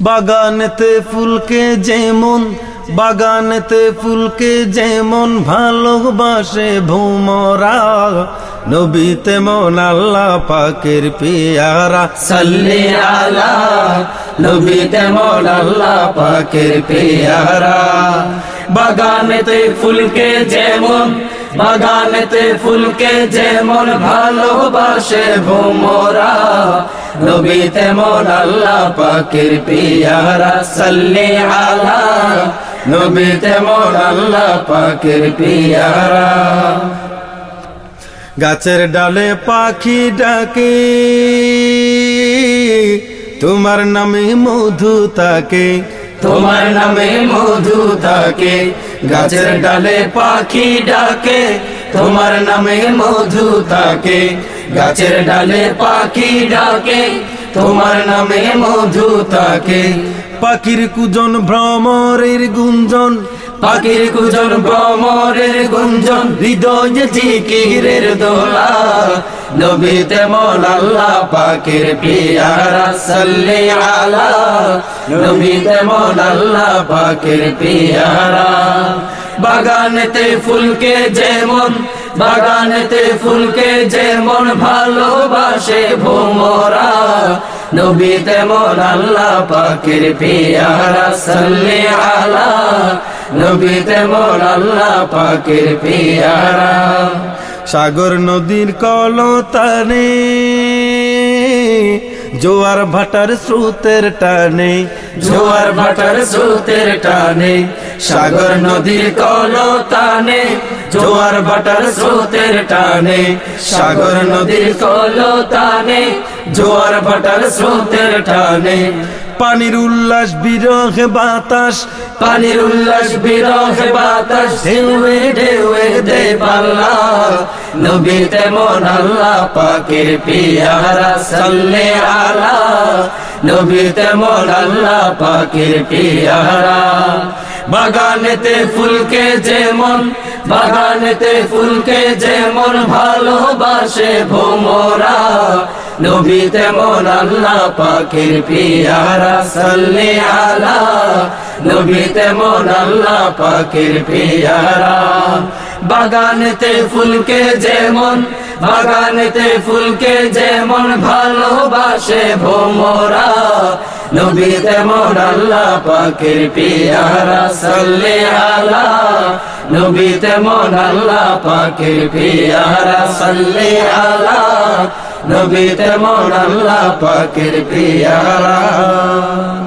বাগানেতে ফুলকে যেমন, বাগানেতে ফুলকে যেমন ভালোবাসে ভূমরা নবী তেমন আল্লাহ পাকের পিয়ারা। সাল্লি আলা নবী তেমন আল্লাহ পাকের পেয়ারা। বাগানেতে ফুলকে যেমন বাগানেতে ফুলকে যেমন ভালোবাসে ভোমরা নবী তেমন আল্লাহ পাকের পিয়ারা সাল্লি আলা নবী তেমন আল্লাহ পাকের পিয়ারা। গাছের ডালে পাখি ডাকে তোমার নামে মধু তাকে তোমার নামে মধু থাকে গাছের ডালে পাখি ডাকে তোমার নামে মধু থাকে গাছের ডালে পাখি ডাকে তোমার নামে মধু থাকে পাখির কুজন ভ্রমরের গুঞ্জন পাখির কুজন ভ্রমরের গুঞ্জন হৃদয়ে জিকিরের দোলা। নবী তেমন আল্লাহ পাখির পিয়ারা সাল্লি আলা নবী তেমন আল্লাহ পাকের পিয়ারা। বাগানেতে ফুলকে যেমন, বাগানেতে ফুলকে যেমন ভালোবাসে ভোমরা। নবী তেমন আল্লাহ পাকের পিয়ারা, সাল্লি আলা। নবী তেমন আল্লাহ পাকের পিয়ারা। সাগর নদীর কলতানে জোয়ার ভাটার স্রোতের টানে জোয়ার ভাটার স্রোতের টানে সাগর নদীর কলতানে জোয়ার ভাটার স্রোতের টানে সাগর নদীর কলতানে জোয়ার ভাটার স্রোতের টানে। পানির উল্লাস বিরহে বাতাস পানির উল্লাস বিরহে বাতাস ঢেউয়ে ঢেউয়ে দে পাল্লা। নবী তেমন আল্লাহ, পাকের পিয়ারা সাল্লে আলা। নবী তেমন আল্লাহ, পাকের পিয়ারা। বাগানেতে ফুলকে যেমন, বাগানেতে ফুলকে যেমন ভালোবাসে ভোমরা। নবী তেমন আল্লাহ, পাকের পিয়ারা সাল্লে আলা। নবী তেমন আল্লাহ পাকের পিয়ারা। বাগানেতে ফুলকে যেমন, বাগানেতে ফুলকে যেমন ভালোবাসে ভোমরা। নবী তেমন আল্লাহ পাকের পিয়ারা, সাল্লে আলা। নবী তেমন আল্লাহ পাকের পিয়ারা, সাল্লে আলা। নবী তেমন আল্লাহ পাকের পিয়ারা।